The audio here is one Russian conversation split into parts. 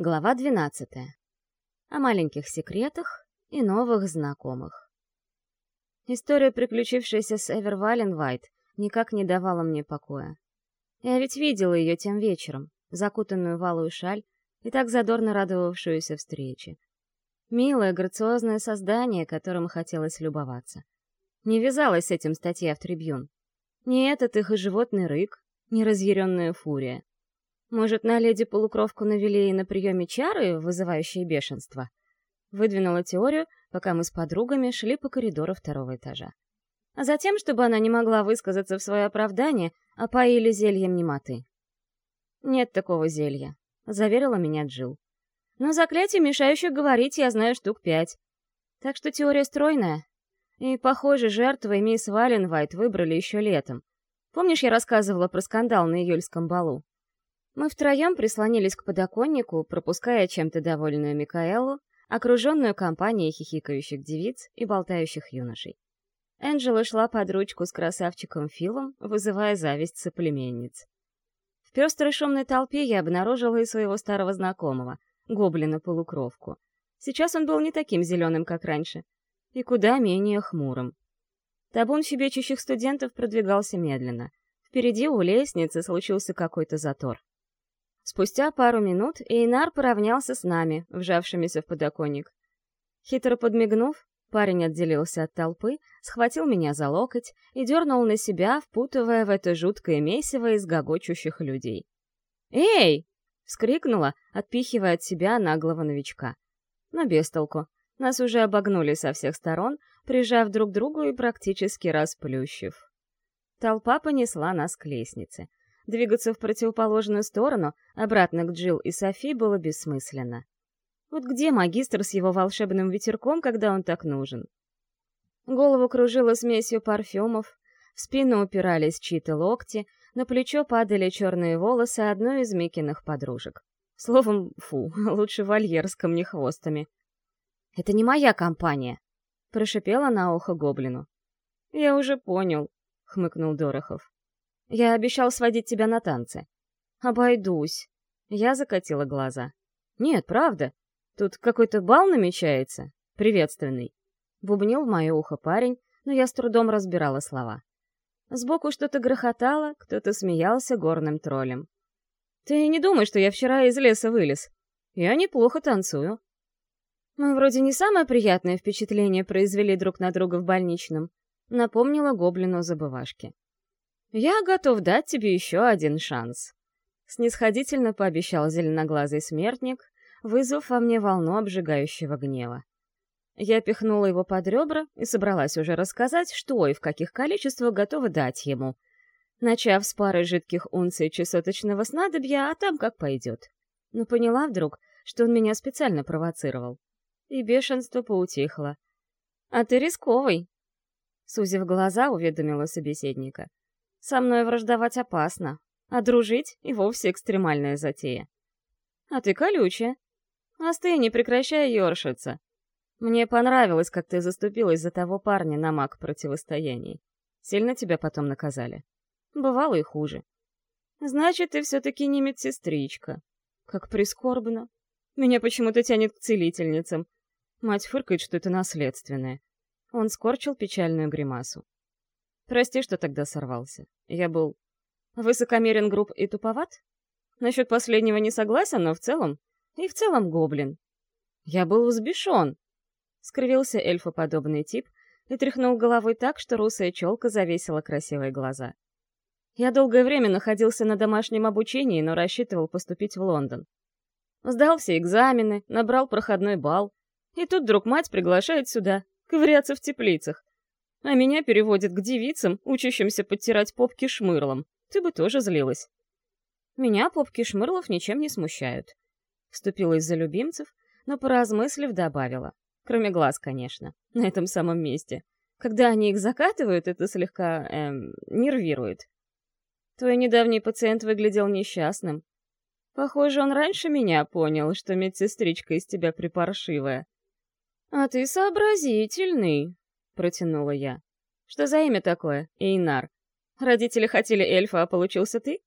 Глава 12. О маленьких секретах и новых знакомых. История, приключившаяся с Эвер Валенвайт, никак не давала мне покоя. Я ведь видела ее тем вечером, закутанную в алую шаль и так задорно радовавшуюся встрече. Милое, грациозное создание, которым хотелось любоваться. Не вязалась с этим статья в трибюн. Ни этот их и животный рык, ни разъяренная фурия. Может, на леди-полукровку навели на приеме чары, вызывающие бешенство? Выдвинула теорию, пока мы с подругами шли по коридору второго этажа. А затем, чтобы она не могла высказаться в свое оправдание, опоили зельем немоты. «Нет такого зелья», — заверила меня Джил. «Но заклятий, мешающих говорить, я знаю штук пять. Так что теория стройная. И, похоже, жертвой мисс Валенвайт выбрали еще летом. Помнишь, я рассказывала про скандал на июльском балу? Мы втроем прислонились к подоконнику, пропуская чем-то довольную Микаэлу, окруженную компанией хихикающих девиц и болтающих юношей. Энджела шла под ручку с красавчиком Филом, вызывая зависть соплеменниц. В пестрой шумной толпе я обнаружила и своего старого знакомого, гоблина-полукровку. Сейчас он был не таким зеленым, как раньше, и куда менее хмурым. Табун щебечущих студентов продвигался медленно. Впереди у лестницы случился какой-то затор. Спустя пару минут Эйнар поравнялся с нами, вжавшимися в подоконник. Хитро подмигнув, парень отделился от толпы, схватил меня за локоть и дернул на себя, впутывая в это жуткое месиво из гогочущих людей. «Эй!» — вскрикнула, отпихивая от себя наглого новичка. Но без толку. Нас уже обогнули со всех сторон, прижав друг к другу и практически расплющив. Толпа понесла нас к лестнице. Двигаться в противоположную сторону, обратно к Джилл и Софи, было бессмысленно. Вот где магистр с его волшебным ветерком, когда он так нужен? Голову кружило смесью парфюмов, в спину упирались чьи-то локти, на плечо падали черные волосы одной из Микиных подружек. Словом, фу, лучше вольер с камнехвостами. «Это не моя компания», — прошипела на ухо гоблину. «Я уже понял», — хмыкнул Дорохов. Я обещал сводить тебя на танцы. Обойдусь. Я закатила глаза. Нет, правда. Тут какой-то бал намечается. Приветственный. Бубнил в мое ухо парень, но я с трудом разбирала слова. Сбоку что-то грохотало, кто-то смеялся горным троллем. «Ты не думай, что я вчера из леса вылез. Я неплохо танцую». Мы вроде не самое приятное впечатление произвели друг на друга в больничном, напомнила гоблину забывашки. «Я готов дать тебе еще один шанс», — снисходительно пообещал зеленоглазый смертник, вызвав во мне волну обжигающего гнева. Я пихнула его под ребра и собралась уже рассказать, что и в каких количествах готова дать ему, начав с пары жидких унций чесоточного снадобья, а там как пойдет. Но поняла вдруг, что он меня специально провоцировал. И бешенство поутихло. «А ты рисковый!» Сузив глаза, уведомила собеседника. Со мной враждовать опасно, а дружить и вовсе экстремальная затея. А ты колючая. Остынь, не прекращай ёршиться. Мне понравилось, как ты заступилась за того парня на маг противостоянии. Сильно тебя потом наказали? Бывало и хуже. Значит, ты все-таки не медсестричка. Как прискорбно. Меня почему-то тянет к целительницам. Мать фыркает, что это наследственное. Он скорчил печальную гримасу. Прости, что тогда сорвался. Я был высокомерен, груб и туповат? Насчет последнего не согласен, но в целом... И в целом гоблин. Я был взбешен. Скривился эльфоподобный тип и тряхнул головой так, что русая челка завесила красивые глаза. Я долгое время находился на домашнем обучении, но рассчитывал поступить в Лондон. Сдал все экзамены, набрал проходной балл, и тут вдруг мать приглашает сюда, ковыряться в теплицах а меня переводят к девицам, учащимся подтирать попки шмырлом. Ты бы тоже злилась. Меня попки шмырлов ничем не смущают. Вступилась за любимцев, но, поразмыслив, добавила. Кроме глаз, конечно, на этом самом месте. Когда они их закатывают, это слегка, эм, нервирует. Твой недавний пациент выглядел несчастным. Похоже, он раньше меня понял, что медсестричка из тебя припаршивая. А ты сообразительный, протянула я. «Что за имя такое, Эйнар? Родители хотели эльфа, а получился ты?»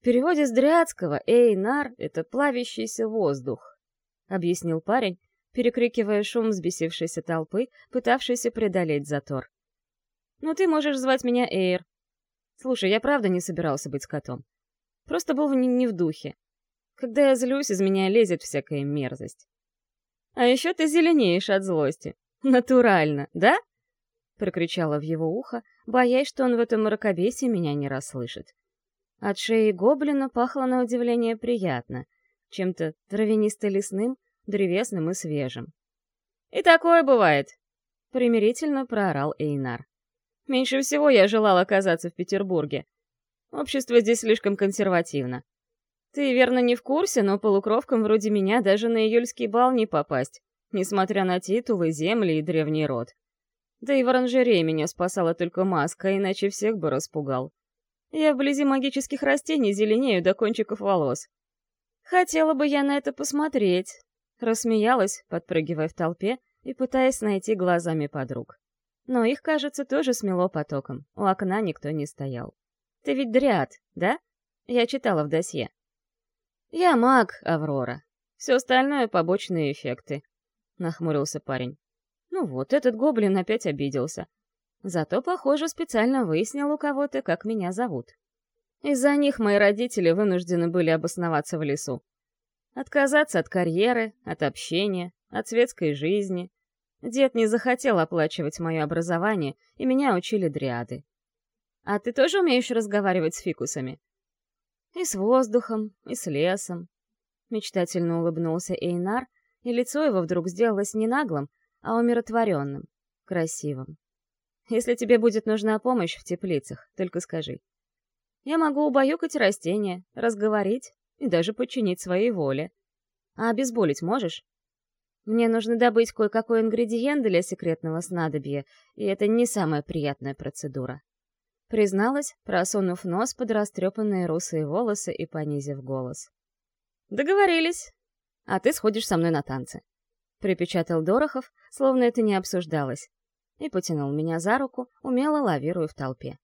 В переводе с дрядского «эйнар» — это «плавящийся воздух», — объяснил парень, перекрикивая шум взбесившейся толпы, пытавшейся преодолеть затор. «Ну, ты можешь звать меня Эйр. Слушай, я правда не собирался быть котом. Просто был не, не в духе. Когда я злюсь, из меня лезет всякая мерзость. А еще ты зеленеешь от злости. Натурально, да?» Прокричала в его ухо, боясь, что он в этом мракобесии меня не расслышит. От шеи гоблина пахло на удивление приятно, чем-то травянисто-лесным, древесным и свежим. «И такое бывает!» — примирительно проорал Эйнар. «Меньше всего я желал оказаться в Петербурге. Общество здесь слишком консервативно. Ты, верно, не в курсе, но полукровкам вроде меня даже на июльский бал не попасть, несмотря на титулы, земли и древний род. Да и в оранжерее меня спасала только маска, иначе всех бы распугал. Я вблизи магических растений зеленею до кончиков волос. Хотела бы я на это посмотреть. Рассмеялась, подпрыгивая в толпе и пытаясь найти глазами подруг. Но их, кажется, тоже смело потоком. У окна никто не стоял. Ты ведь дряд, да? Я читала в досье. Я маг, Аврора. Все остальное — побочные эффекты. Нахмурился парень. Ну вот, этот гоблин опять обиделся. Зато, похоже, специально выяснил у кого-то, как меня зовут. Из-за них мои родители вынуждены были обосноваться в лесу. Отказаться от карьеры, от общения, от светской жизни. Дед не захотел оплачивать мое образование, и меня учили дриады. А ты тоже умеешь разговаривать с фикусами? И с воздухом, и с лесом. Мечтательно улыбнулся Эйнар, и лицо его вдруг сделалось не наглым, а умиротворенным, красивым. Если тебе будет нужна помощь в теплицах, только скажи. Я могу убаюкать растения, разговорить и даже подчинить своей воле. А обезболить можешь? Мне нужно добыть кое-какой ингредиент для секретного снадобья, и это не самая приятная процедура. Призналась, просунув нос под растрепанные русые волосы и понизив голос. «Договорились. А ты сходишь со мной на танцы», — припечатал Дорохов, словно это не обсуждалось и потянул меня за руку, умело лавируя в толпе.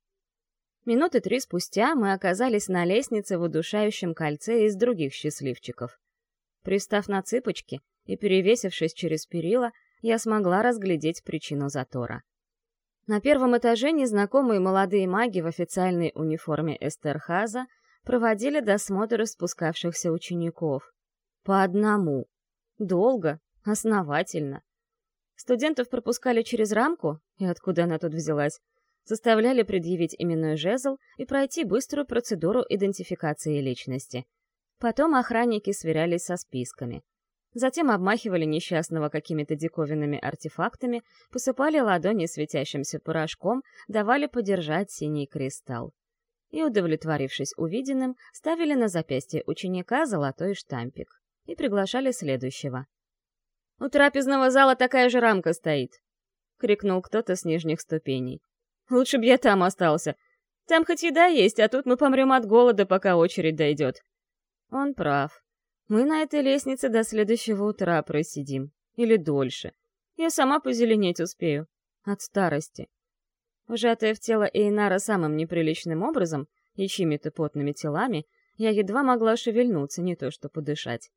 Минуты три спустя мы оказались на лестнице в удушающем кольце из других счастливчиков. Пристав на цыпочки и перевесившись через перила, я смогла разглядеть причину затора. На первом этаже незнакомые молодые маги в официальной униформе Эстерхаза проводили досмотр спускавшихся учеников. По одному. Долго, основательно. Студентов пропускали через рамку, и откуда она тут взялась, заставляли предъявить именной жезл и пройти быструю процедуру идентификации личности. Потом охранники сверялись со списками. Затем обмахивали несчастного какими-то диковинными артефактами, посыпали ладони светящимся порошком, давали подержать синий кристалл. И, удовлетворившись увиденным, ставили на запястье ученика золотой штампик и приглашали следующего. У трапезного зала такая же рамка стоит!» — крикнул кто-то с нижних ступеней. «Лучше б я там остался. Там хоть еда есть, а тут мы помрем от голода, пока очередь дойдет». Он прав. Мы на этой лестнице до следующего утра просидим. Или дольше. Я сама позеленеть успею. От старости. Вжатая в тело Эйнара самым неприличным образом, и чьими-то потными телами, я едва могла шевельнуться, не то что подышать.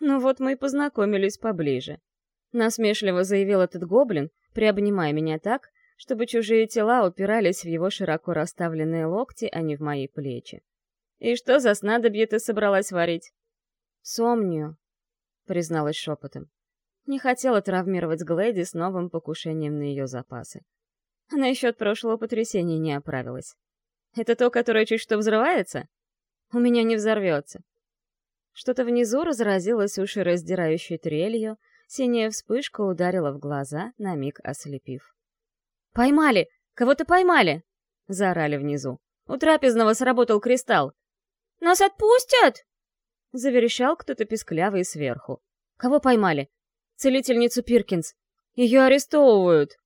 «Ну вот мы и познакомились поближе», — насмешливо заявил этот гоблин, приобнимая меня так, чтобы чужие тела упирались в его широко расставленные локти, а не в мои плечи. «И что за снадобье ты собралась варить?» «Сомнию», — призналась шепотом. Не хотела травмировать Глэди с новым покушением на ее запасы. Она еще от прошлого потрясения не оправилась. «Это то, которое чуть что взрывается?» «У меня не взорвется. Что-то внизу разразилось ушераздирающей трелью, синяя вспышка ударила в глаза, на миг ослепив. «Поймали! Кого-то поймали!» — заорали внизу. «У трапезного сработал кристалл!» «Нас отпустят!» — заверещал кто-то писклявый сверху. «Кого поймали?» «Целительницу Пиркинс! Ее арестовывают!»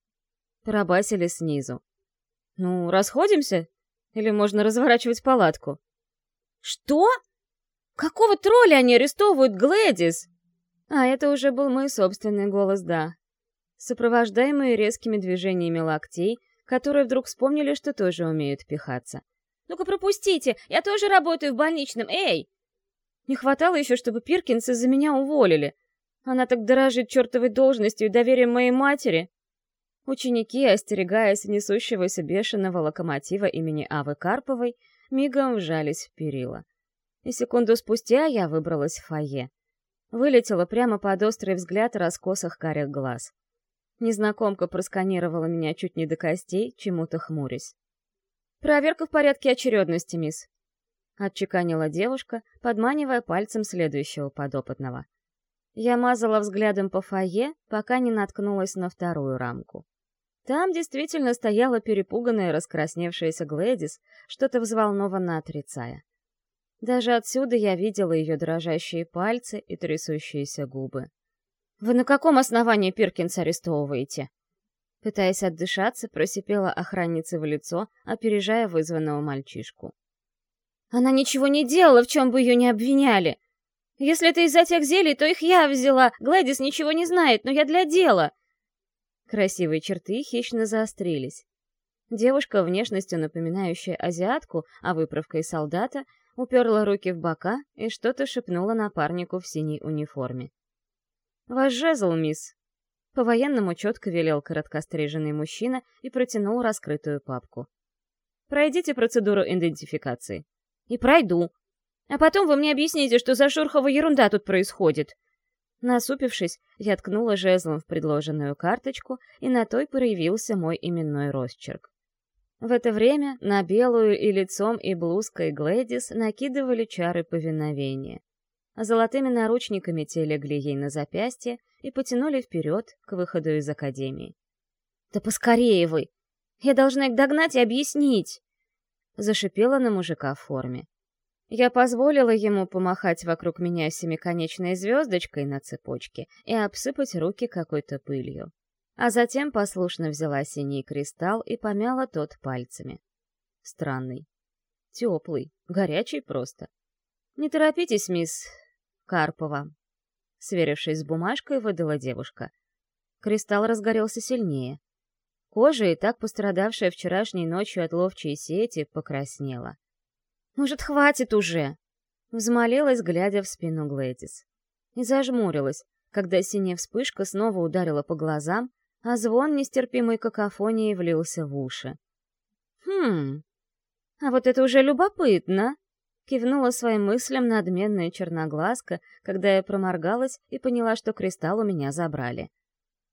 Пробасили снизу. «Ну, расходимся? Или можно разворачивать палатку?» «Что?» Какого тролля они арестовывают Глэдис? А это уже был мой собственный голос, да. Сопровождаемые резкими движениями локтей, которые вдруг вспомнили, что тоже умеют пихаться. Ну-ка пропустите, я тоже работаю в больничном, эй!» Не хватало еще, чтобы Пиркинс из-за меня уволили. Она так дорожит чертовой должностью и доверием моей матери. Ученики, остерегаясь несущегося бешеного локомотива имени Авы Карповой, мигом вжались в перила. И секунду спустя я выбралась в фойе. Вылетела прямо под острый взгляд раскосых карих глаз. Незнакомка просканировала меня чуть не до костей, чему-то хмурясь. «Проверка в порядке очередности, мисс», — отчеканила девушка, подманивая пальцем следующего подопытного. Я мазала взглядом по фойе, пока не наткнулась на вторую рамку. Там действительно стояла перепуганная раскрасневшаяся Глэдис, что-то взволнованно отрицая. Даже отсюда я видела ее дрожащие пальцы и трясущиеся губы. «Вы на каком основании Пиркинс арестовываете?» Пытаясь отдышаться, просипела охранница в лицо, опережая вызванного мальчишку. «Она ничего не делала, в чем бы ее не обвиняли. Если это из-за тех зелий, то их я взяла. Гладис ничего не знает, но я для дела». Красивые черты хищно заострились. Девушка, внешностью напоминающая азиатку, а выправкой солдата, уперла руки в бока и что-то шепнула напарнику в синей униформе. «Ваш жезл, мисс!» По-военному четко велел короткостриженный мужчина и протянул раскрытую папку. «Пройдите процедуру идентификации». «И пройду. А потом вы мне объясните, что за шурховая ерунда тут происходит». Насупившись, я ткнула жезлом в предложенную карточку, и на той проявился мой именной росчерк. В это время на белую и лицом, и блузкой Глэдис накидывали чары повиновения. Золотыми наручниками те легли ей на запястье и потянули вперед к выходу из академии. «Да поскорее вы! Я должна их догнать и объяснить!» Зашипела на мужика в форме. Я позволила ему помахать вокруг меня семиконечной звездочкой на цепочке и обсыпать руки какой-то пылью а затем послушно взяла синий кристалл и помяла тот пальцами. Странный. Теплый, горячий просто. «Не торопитесь, мисс Карпова», — сверившись с бумажкой, выдала девушка. Кристалл разгорелся сильнее. Кожа, и так пострадавшая вчерашней ночью от ловчей сети, покраснела. «Может, хватит уже?» Взмолилась, глядя в спину Глэдис. И зажмурилась, когда синяя вспышка снова ударила по глазам, а звон нестерпимой какофонии влился в уши. «Хм, а вот это уже любопытно!» Кивнула своим мыслям надменная черноглазка, когда я проморгалась и поняла, что кристалл у меня забрали.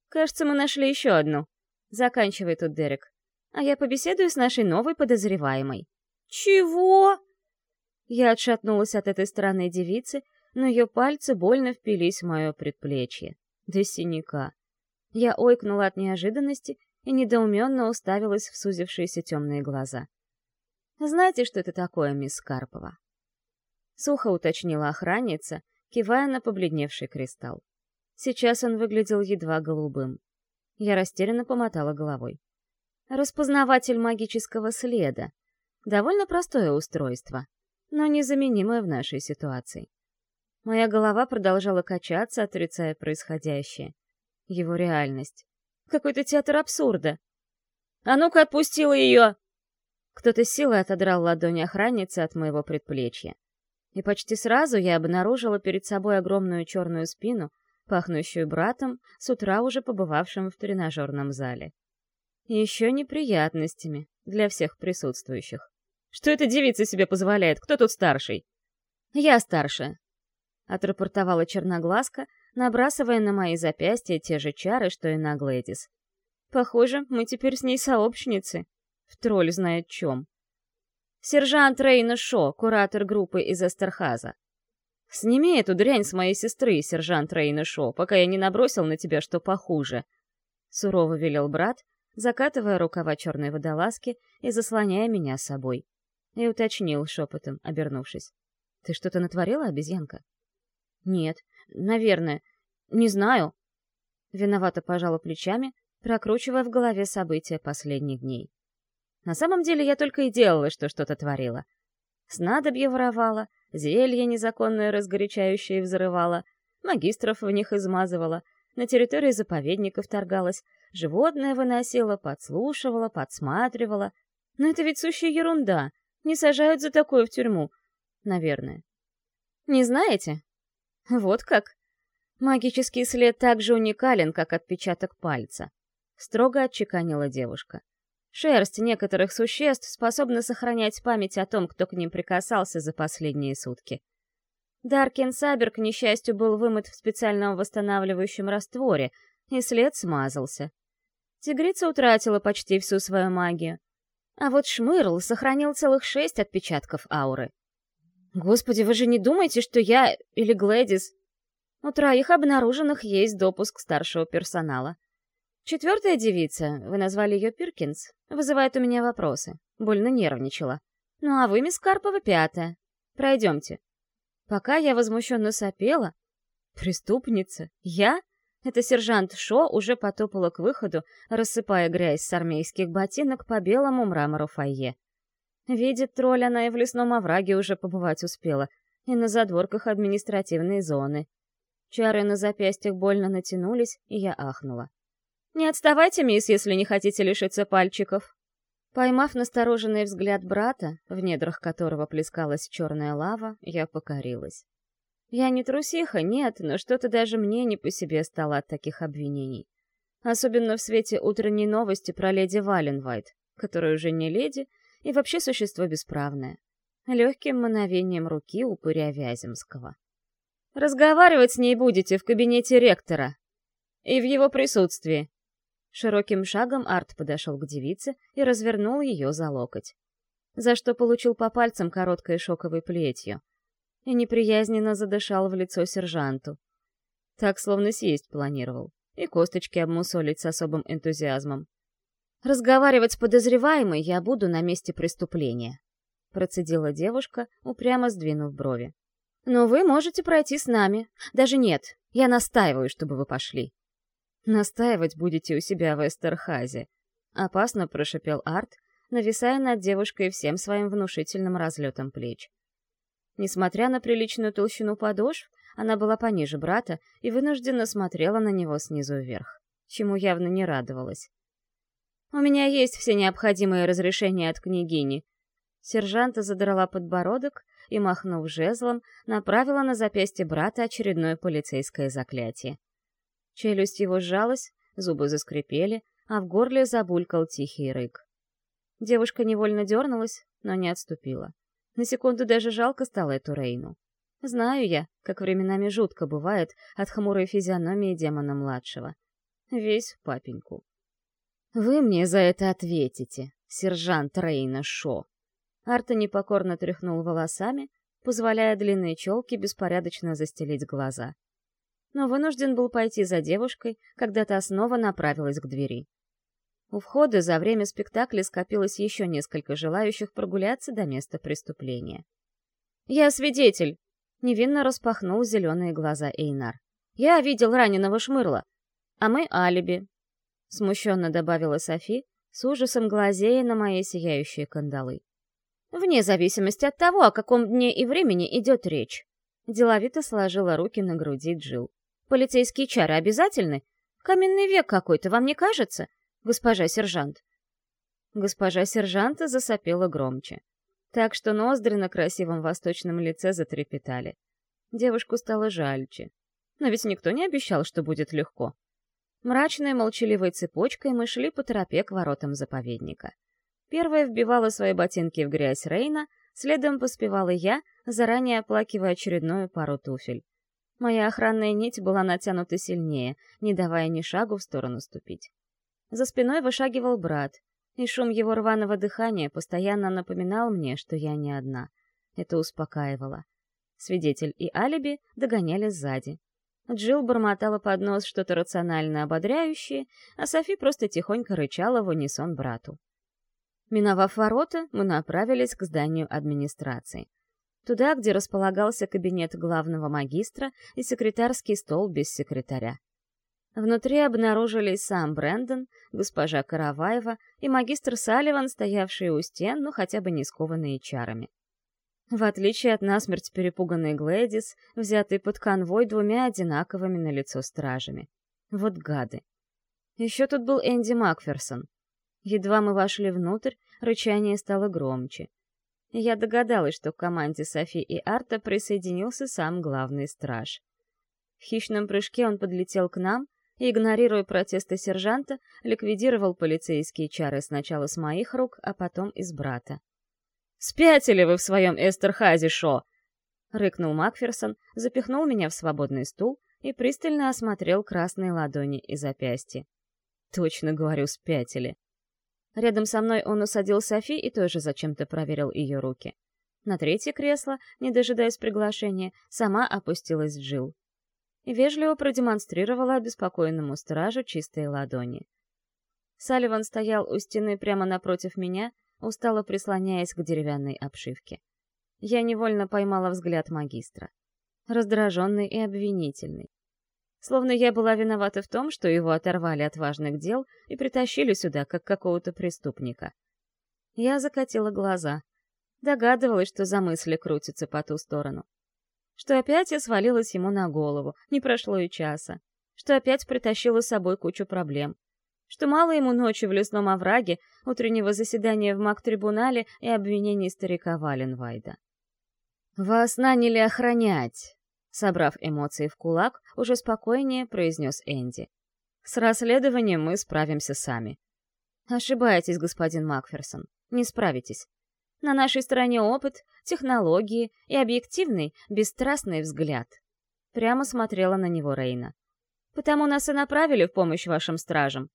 «Кажется, мы нашли еще одну. Заканчивай тут, Дерек. А я побеседую с нашей новой подозреваемой». «Чего?» Я отшатнулась от этой странной девицы, но ее пальцы больно впились в мое предплечье. До синяка. Я ойкнула от неожиданности и недоуменно уставилась в сузившиеся темные глаза. «Знаете, что это такое, мисс Карпова?» Сухо уточнила охранница, кивая на побледневший кристалл. Сейчас он выглядел едва голубым. Я растерянно помотала головой. Распознаватель магического следа. Довольно простое устройство, но незаменимое в нашей ситуации. Моя голова продолжала качаться, отрицая происходящее его реальность. Какой-то театр абсурда. «А ну-ка, отпустила ее!» Кто-то силой отодрал ладонь охранницы от моего предплечья. И почти сразу я обнаружила перед собой огромную черную спину, пахнущую братом, с утра уже побывавшим в тренажерном зале. Еще неприятностями для всех присутствующих. «Что эта девица себе позволяет? Кто тут старший?» «Я старшая», — отрапортовала черноглазка, набрасывая на мои запястья те же чары, что и на Глэдис. Похоже, мы теперь с ней сообщницы. В тролль знает чем. Сержант Рейна Шо, куратор группы из Эстерхаза. Сними эту дрянь с моей сестры, сержант Рейна Шо, пока я не набросил на тебя что похуже. Сурово велел брат, закатывая рукава черной водолазки и заслоняя меня собой. И уточнил шепотом, обернувшись. «Ты что-то натворила, обезьянка?» «Нет, Наверное. Не знаю. Виновато пожала плечами, прокручивая в голове события последних дней. На самом деле я только и делала, что что-то творила. Снадобье воровала, зелье незаконное разгорячающее взрывала, магистров в них измазывала, на территории заповедника вторгалась, животное выносила, подслушивала, подсматривала. Но это ведь сущая ерунда. Не сажают за такое в тюрьму. Наверное. Не знаете? Вот как. Магический след так же уникален, как отпечаток пальца. Строго отчеканила девушка. Шерсть некоторых существ способна сохранять память о том, кто к ним прикасался за последние сутки. Даркин Сабер, к несчастью, был вымыт в специальном восстанавливающем растворе, и след смазался. Тигрица утратила почти всю свою магию. А вот Шмырл сохранил целых шесть отпечатков ауры. Господи, вы же не думаете, что я или Глэдис... У троих обнаруженных есть допуск старшего персонала. Четвертая девица, вы назвали ее Пиркинс, вызывает у меня вопросы. Больно нервничала. Ну а вы, мисс Карпова, пятая. Пройдемте. Пока я возмущенно сопела... Преступница? Я? Это сержант Шо уже потопала к выходу, рассыпая грязь с армейских ботинок по белому мрамору фойе. Видит тролль, она и в лесном овраге уже побывать успела, и на задворках административной зоны. Чары на запястьях больно натянулись, и я ахнула. «Не отставайте, мисс, если не хотите лишиться пальчиков!» Поймав настороженный взгляд брата, в недрах которого плескалась черная лава, я покорилась. Я не трусиха, нет, но что-то даже мне не по себе стало от таких обвинений. Особенно в свете утренней новости про леди Валенвайт, которая уже не леди и вообще существо бесправное. Легким мановением руки упыря Вяземского. «Разговаривать с ней будете в кабинете ректора. И в его присутствии». Широким шагом Арт подошел к девице и развернул ее за локоть. За что получил по пальцам короткой шоковой плетью — и неприязненно задышал в лицо сержанту. Так, словно съесть планировал, и косточки обмусолить с особым энтузиазмом. «Разговаривать с подозреваемой я буду на месте преступления», процедила девушка, упрямо сдвинув брови. «Но вы можете пройти с нами. Даже нет, я настаиваю, чтобы вы пошли». «Настаивать будете у себя в Эстерхазе», — опасно прошепел Арт, нависая над девушкой всем своим внушительным разлетом плеч. Несмотря на приличную толщину подошв, она была пониже брата и вынужденно смотрела на него снизу вверх, чему явно не радовалась. «У меня есть все необходимые разрешения от княгини». Сержанта задрала подбородок и, махнув жезлом, направила на запястье брата очередное полицейское заклятие. Челюсть его сжалась, зубы заскрипели, а в горле забулькал тихий рык. Девушка невольно дернулась, но не отступила. На секунду даже жалко стало эту Рейну. Знаю я, как временами жутко бывает от хмурой физиономии демона-младшего. Весь в папеньку. «Вы мне за это ответите, сержант Рейна Шо!» Арта непокорно тряхнул волосами, позволяя длинные челки беспорядочно застелить глаза. Но вынужден был пойти за девушкой, когда та снова направилась к двери. У входа за время спектакля скопилось еще несколько желающих прогуляться до места преступления. «Я свидетель!» — невинно распахнул зеленые глаза Эйнар. «Я видел раненого Шмырла, а мы — алиби», — смущенно добавила Софи, с ужасом глазея на мои сияющие кандалы. «Вне зависимости от того, о каком дне и времени идет речь», — деловито сложила руки на груди Джил. «Полицейские чары обязательны? Каменный век какой-то, вам не кажется? госпожа сержант. Госпожа сержанта засопела громче, так что ноздри на красивом восточном лице затрепетали. Девушку стало жальче. Но ведь никто не обещал, что будет легко. Мрачной молчаливой цепочкой мы шли по тропе к воротам заповедника. Первая вбивала свои ботинки в грязь Рейна, следом поспевала я, заранее оплакивая очередную пару туфель. Моя охранная нить была натянута сильнее, не давая ни шагу в сторону ступить. За спиной вышагивал брат, и шум его рваного дыхания постоянно напоминал мне, что я не одна. Это успокаивало. Свидетель и алиби догоняли сзади. Джилл бормотала под нос что-то рационально ободряющее, а Софи просто тихонько рычала в унисон брату. Миновав ворота, мы направились к зданию администрации. Туда, где располагался кабинет главного магистра и секретарский стол без секретаря. Внутри обнаружились сам Брэндон, госпожа Караваева и магистр Салливан, стоявшие у стен, но хотя бы не скованные чарами. В отличие от насмерть перепуганной Глэдис, взятый под конвой двумя одинаковыми на лицо стражами. Вот гады. Еще тут был Энди Макферсон. Едва мы вошли внутрь, рычание стало громче. Я догадалась, что к команде Софи и Арта присоединился сам главный страж. В хищном прыжке он подлетел к нам и, игнорируя протесты сержанта, ликвидировал полицейские чары сначала с моих рук, а потом из брата. «Спятили вы в своем Эстерхазе, Шо!» — рыкнул Макферсон, запихнул меня в свободный стул и пристально осмотрел красные ладони и запястья. Точно говорю, спятили. Рядом со мной он усадил Софи и тоже зачем-то проверил ее руки. На третье кресло, не дожидаясь приглашения, сама опустилась Джил вежливо продемонстрировала обеспокоенному стражу чистые ладони. Салливан стоял у стены прямо напротив меня, устало прислоняясь к деревянной обшивке. Я невольно поймала взгляд магистра. Раздраженный и обвинительный. Словно я была виновата в том, что его оторвали от важных дел и притащили сюда, как какого-то преступника. Я закатила глаза. Догадывалась, что за мысли крутятся по ту сторону. Что опять я свалилась ему на голову, не прошло и часа. Что опять притащила с собой кучу проблем. Что мало ему ночи в лесном овраге, утреннего заседания в маг-трибунале и обвинений старика Валенвайда. «Вас наняли охранять», — собрав эмоции в кулак, уже спокойнее произнес Энди. «С расследованием мы справимся сами». «Ошибаетесь, господин Макферсон. Не справитесь. На нашей стороне опыт, технологии и объективный, бесстрастный взгляд». Прямо смотрела на него Рейна. «Потому нас и направили в помощь вашим стражам.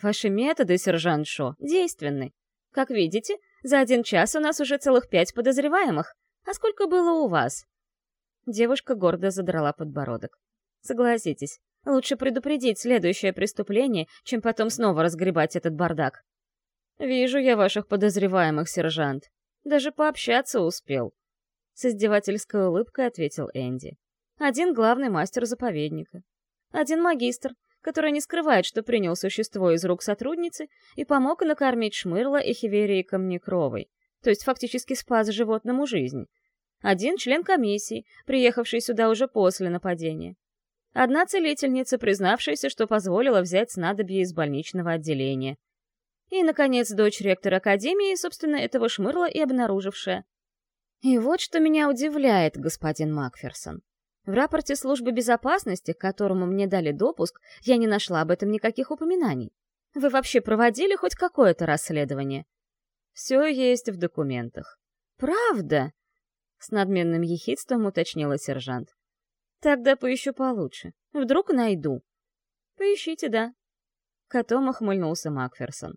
Ваши методы, сержант Шо, действенны. Как видите, за один час у нас уже целых пять подозреваемых, а сколько было у вас?» Девушка гордо задрала подбородок. «Согласитесь, лучше предупредить следующее преступление, чем потом снова разгребать этот бардак». «Вижу я ваших подозреваемых, сержант. Даже пообщаться успел». С издевательской улыбкой ответил Энди. «Один главный мастер заповедника. Один магистр, который не скрывает, что принял существо из рук сотрудницы и помог накормить Шмырла и Хиверии Камнекровой, то есть фактически спас животному жизнь. Один член комиссии, приехавший сюда уже после нападения. Одна целительница, признавшаяся, что позволила взять снадобье из больничного отделения. И, наконец, дочь ректора академии, собственно, этого шмырла и обнаружившая. И вот что меня удивляет, господин Макферсон. В рапорте службы безопасности, к которому мне дали допуск, я не нашла об этом никаких упоминаний. Вы вообще проводили хоть какое-то расследование? Все есть в документах. Правда? С надменным ехидством уточнила сержант. Тогда поищу получше. Вдруг найду. Поищите, да. Котом охмыльнулся Макферсон.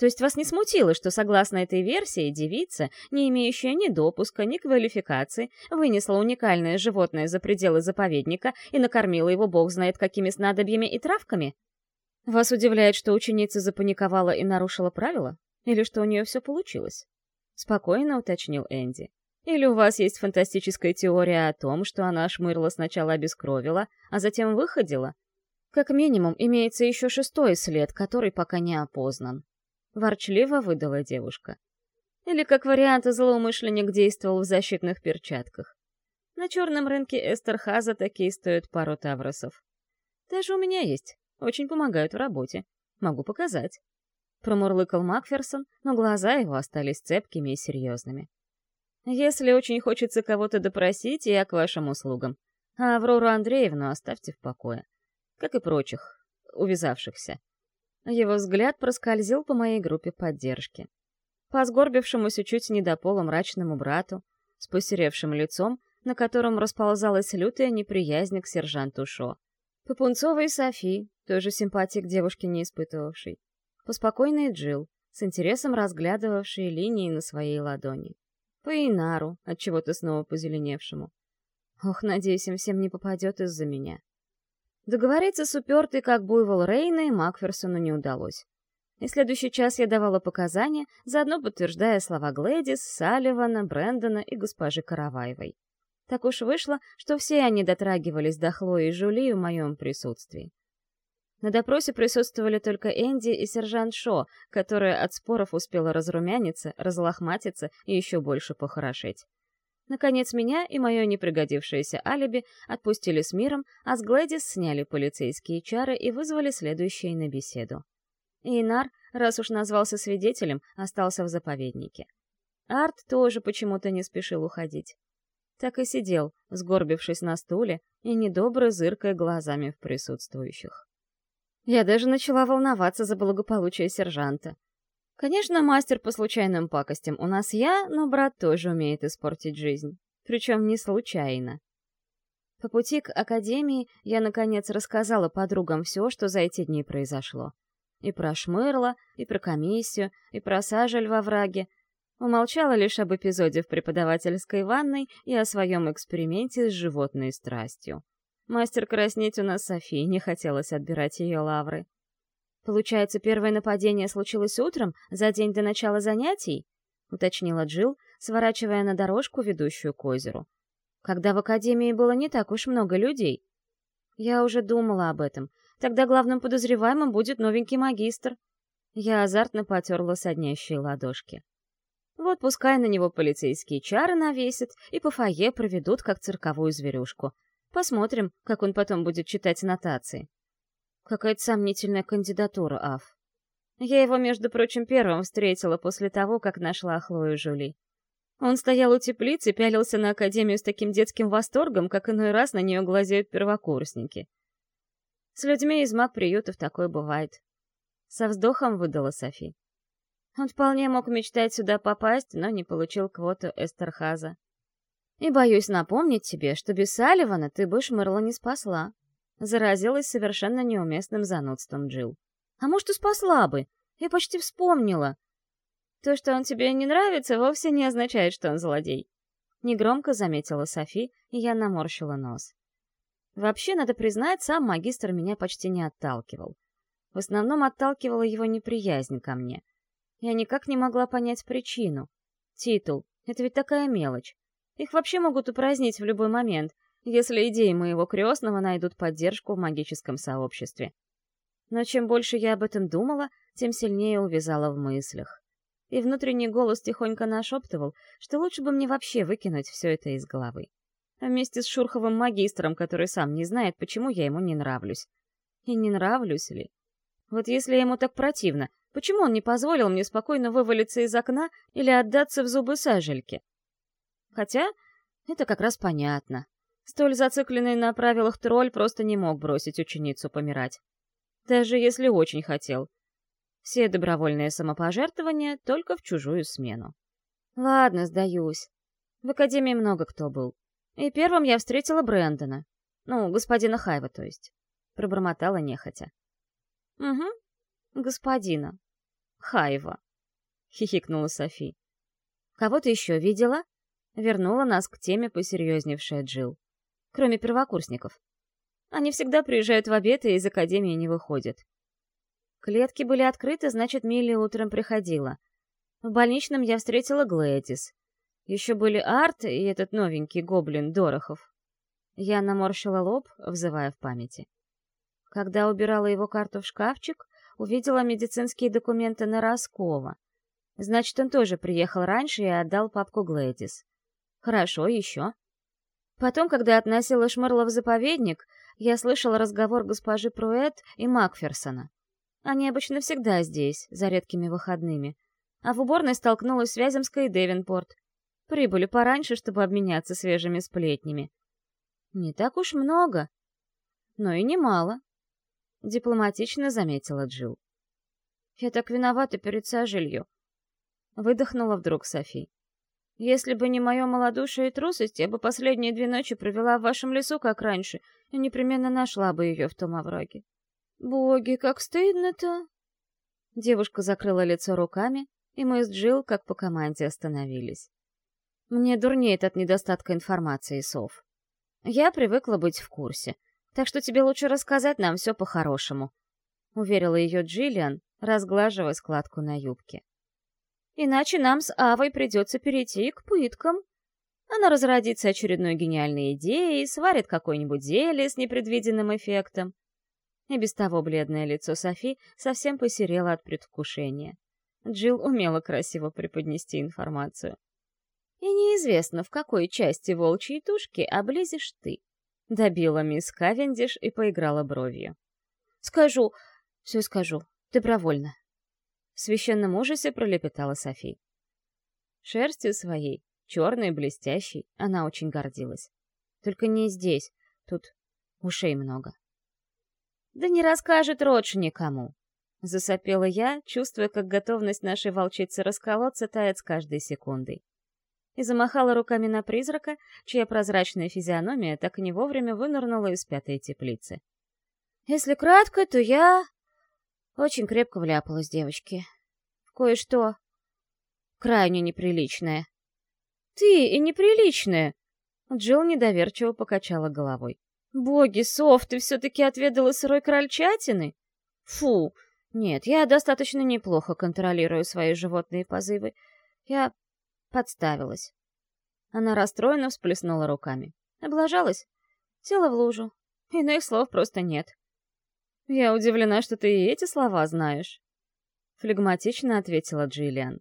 То есть вас не смутило, что, согласно этой версии, девица, не имеющая ни допуска, ни квалификации, вынесла уникальное животное за пределы заповедника и накормила его бог знает какими снадобьями и травками? Вас удивляет, что ученица запаниковала и нарушила правила? Или что у нее все получилось? Спокойно уточнил Энди. Или у вас есть фантастическая теория о том, что она шмырла сначала обескровила, а затем выходила? Как минимум, имеется еще шестой след, который пока не опознан. Ворчливо выдала девушка. Или как вариант, злоумышленник действовал в защитных перчатках. На черном рынке Эстерхаза такие стоят пару тавросов. Даже у меня есть. Очень помогают в работе. Могу показать. Промурлыкал Макферсон, но глаза его остались цепкими и серьезными. Если очень хочется кого-то допросить, я к вашим услугам. А Аврору Андреевну оставьте в покое. Как и прочих, увязавшихся. Его взгляд проскользил по моей группе поддержки. По сгорбившемуся чуть не до пола мрачному брату, с посеревшим лицом, на котором расползалась лютая неприязнь к сержанту Шо. По пунцовой Софи, тоже симпатии к девушке не испытывавшей по спокойной Джил, с интересом разглядывавшей линии на своей ладони. По Инару, от чего то снова позеленевшему. Ох, надеюсь, им всем не попадет из-за меня. Договориться с упертой, как буйвол Рейной, Макферсону не удалось. И следующий час я давала показания, заодно подтверждая слова Глэдис, Салливана, Брэндона и госпожи Караваевой. Так уж вышло, что все они дотрагивались до Хлои и Жули в моем присутствии. На допросе присутствовали только Энди и сержант Шо, которая от споров успела разрумяниться, разлохматиться и еще больше похорошеть. Наконец меня и мое непригодившееся алиби отпустили с миром, а с Глэдис сняли полицейские чары и вызвали следующие на беседу. Инар, раз уж назвался свидетелем, остался в заповеднике. Арт тоже почему-то не спешил уходить. Так и сидел, сгорбившись на стуле и недобро зыркая глазами в присутствующих. Я даже начала волноваться за благополучие сержанта. Конечно, мастер по случайным пакостям у нас я, но брат тоже умеет испортить жизнь. Причем не случайно. По пути к академии я, наконец, рассказала подругам все, что за эти дни произошло. И про Шмырла, и про комиссию, и про сажаль во враге. Умолчала лишь об эпизоде в преподавательской ванной и о своем эксперименте с животной страстью. Мастер краснеть у нас Софии не хотелось отбирать ее лавры. «Получается, первое нападение случилось утром, за день до начала занятий?» — уточнила Джилл, сворачивая на дорожку, ведущую к озеру. «Когда в академии было не так уж много людей?» «Я уже думала об этом. Тогда главным подозреваемым будет новенький магистр». Я азартно потерла соднящие ладошки. Вот пускай на него полицейские чары навесят и по фойе проведут, как цирковую зверюшку — Посмотрим, как он потом будет читать нотации. Какая-то сомнительная кандидатура, Аф. Я его, между прочим, первым встретила после того, как нашла Хлою Жули. Он стоял у теплицы, пялился на Академию с таким детским восторгом, как иной раз на нее глазеют первокурсники. С людьми из маг-приютов такое бывает. Со вздохом выдала Софи. Он вполне мог мечтать сюда попасть, но не получил квоту Эстерхаза. И боюсь напомнить тебе, что без Салливана ты бы Шмырла не спасла. Заразилась совершенно неуместным занудством Джил. А может, и спасла бы. Я почти вспомнила. То, что он тебе не нравится, вовсе не означает, что он злодей. Негромко заметила Софи, и я наморщила нос. Вообще, надо признать, сам магистр меня почти не отталкивал. В основном отталкивала его неприязнь ко мне. Я никак не могла понять причину. Титул — это ведь такая мелочь. Их вообще могут упразднить в любой момент, если идеи моего крестного найдут поддержку в магическом сообществе. Но чем больше я об этом думала, тем сильнее увязала в мыслях. И внутренний голос тихонько нашептывал, что лучше бы мне вообще выкинуть все это из головы. Вместе с Шурховым магистром, который сам не знает, почему я ему не нравлюсь. И не нравлюсь ли? Вот если ему так противно, почему он не позволил мне спокойно вывалиться из окна или отдаться в зубы сажельки? Хотя это как раз понятно. Столь зацикленный на правилах тролль просто не мог бросить ученицу помирать. Даже если очень хотел. Все добровольные самопожертвования только в чужую смену. Ладно, сдаюсь. В академии много кто был. И первым я встретила Брэндона. Ну, господина Хайва, то есть. Пробормотала нехотя. Угу, господина. Хайва. Хихикнула Софи. Кого ты еще видела? Вернула нас к теме посерьезневшая Джил. Кроме первокурсников. Они всегда приезжают в обед и из академии не выходят. Клетки были открыты, значит, Милли утром приходила. В больничном я встретила Глэдис. Еще были Арт и этот новенький гоблин Дорохов. Я наморщила лоб, взывая в памяти. Когда убирала его карту в шкафчик, увидела медицинские документы на Роскова. Значит, он тоже приехал раньше и отдал папку Глэдис. Хорошо, еще. Потом, когда относила Шмырла в заповедник, я слышала разговор госпожи Пруэт и Макферсона. Они обычно всегда здесь, за редкими выходными. А в уборной столкнулась с Вяземской и Девинпорт. Прибыли пораньше, чтобы обменяться свежими сплетнями. Не так уж много, но и немало. Дипломатично заметила Джил. Я так виновата перед сожелью. Выдохнула вдруг Софи. Если бы не мое малодушие и трусость, я бы последние две ночи провела в вашем лесу, как раньше, и непременно нашла бы ее в том овраге. Боги, как стыдно-то!» Девушка закрыла лицо руками, и мы с Джилл, как по команде, остановились. Мне дурнеет от недостатка информации, Сов. Я привыкла быть в курсе, так что тебе лучше рассказать нам все по-хорошему, — уверила ее Джиллиан, разглаживая складку на юбке. Иначе нам с Авой придется перейти к пыткам. Она разродится очередной гениальной идеей, сварит какое-нибудь зелье с непредвиденным эффектом. И без того бледное лицо Софи совсем посерело от предвкушения. Джилл умела красиво преподнести информацию. И неизвестно, в какой части волчьей тушки облезешь ты. Добила мисс Кавендиш и поиграла бровью. «Скажу, все скажу, добровольно. В священном ужасе пролепетала Софи. Шерстью своей, черной, блестящей, она очень гордилась. Только не здесь, тут ушей много. «Да не расскажет Родж никому!» Засопела я, чувствуя, как готовность нашей волчицы расколоться тает с каждой секундой. И замахала руками на призрака, чья прозрачная физиономия так и не вовремя вынырнула из пятой теплицы. Если кратко, то я... Очень крепко вляпалась, девочки. В кое-что крайне неприличное. «Ты и неприличная!» Джилл недоверчиво покачала головой. «Боги, Соф, ты все-таки отведала сырой крольчатины?» «Фу! Нет, я достаточно неплохо контролирую свои животные позывы. Я подставилась». Она расстроенно всплеснула руками. Облажалась? Села в лужу. Иных слов просто нет. «Я удивлена, что ты и эти слова знаешь», — флегматично ответила Джиллиан.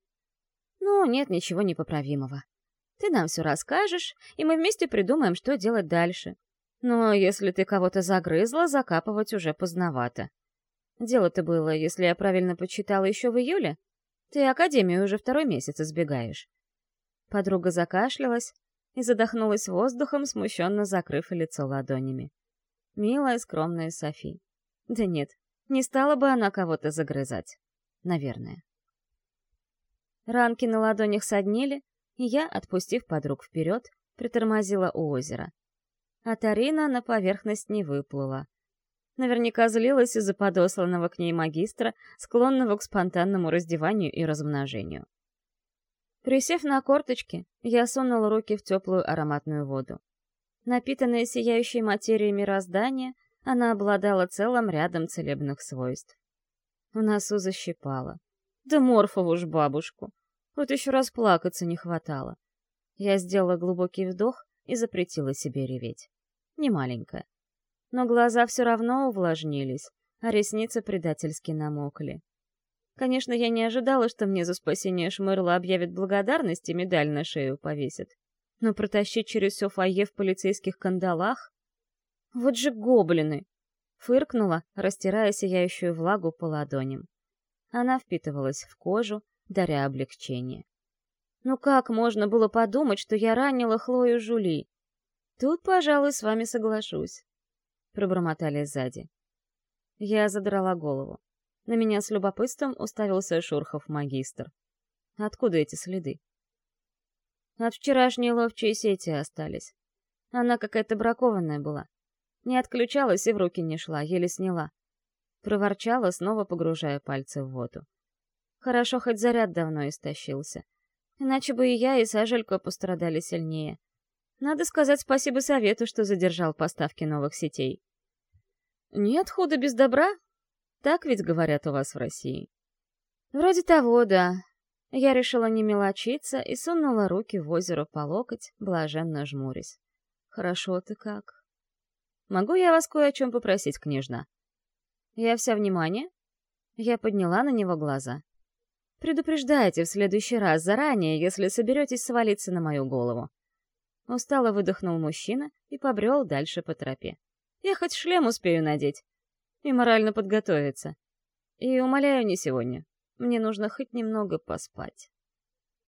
«Ну, нет ничего непоправимого. Ты нам все расскажешь, и мы вместе придумаем, что делать дальше. Но если ты кого-то загрызла, закапывать уже поздновато. Дело-то было, если я правильно почитала, еще в июле. Ты Академию уже второй месяц избегаешь. Подруга закашлялась и задохнулась воздухом, смущенно закрыв лицо ладонями. Милая, скромная Софи. Да нет, не стала бы она кого-то загрызать. Наверное. Ранки на ладонях соднили, и я, отпустив подруг вперед, притормозила у озера. А Тарина на поверхность не выплыла. Наверняка злилась из-за подосланного к ней магистра, склонного к спонтанному раздеванию и размножению. Присев на корточки, я сунула руки в теплую ароматную воду. Напитанная сияющей материей мироздания, она обладала целым рядом целебных свойств. В носу защипала. Да Морфову ж бабушку! Вот еще раз плакаться не хватало. Я сделала глубокий вдох и запретила себе реветь. Не маленькая. Но глаза все равно увлажнились, а ресницы предательски намокли. Конечно, я не ожидала, что мне за спасение Шмырла объявят благодарность и медаль на шею повесят. Но протащить через все фойе в полицейских кандалах? Вот же гоблины! Фыркнула, растирая сияющую влагу по ладоням. Она впитывалась в кожу, даря облегчение. Ну как можно было подумать, что я ранила Хлою Жули? Тут, пожалуй, с вами соглашусь. Пробормотали сзади. Я задрала голову. На меня с любопытством уставился Шурхов-магистр. Откуда эти следы? От вчерашней ловчей сети остались. Она какая-то бракованная была. Не отключалась и в руки не шла, еле сняла. Проворчала, снова погружая пальцы в воду. Хорошо, хоть заряд давно истощился. Иначе бы и я, и Сажелька пострадали сильнее. Надо сказать спасибо совету, что задержал поставки новых сетей. Нет худа без добра? Так ведь говорят у вас в России. Вроде того, да. Я решила не мелочиться и сунула руки в озеро по локоть, блаженно жмурясь. Хорошо ты как. Могу я вас кое о чем попросить, княжна? Я вся внимание? Я подняла на него глаза. Предупреждайте в следующий раз заранее, если соберетесь свалиться на мою голову. Устало выдохнул мужчина и побрел дальше по тропе. Я хоть шлем успею надеть и морально подготовиться. И умоляю, не сегодня. Мне нужно хоть немного поспать.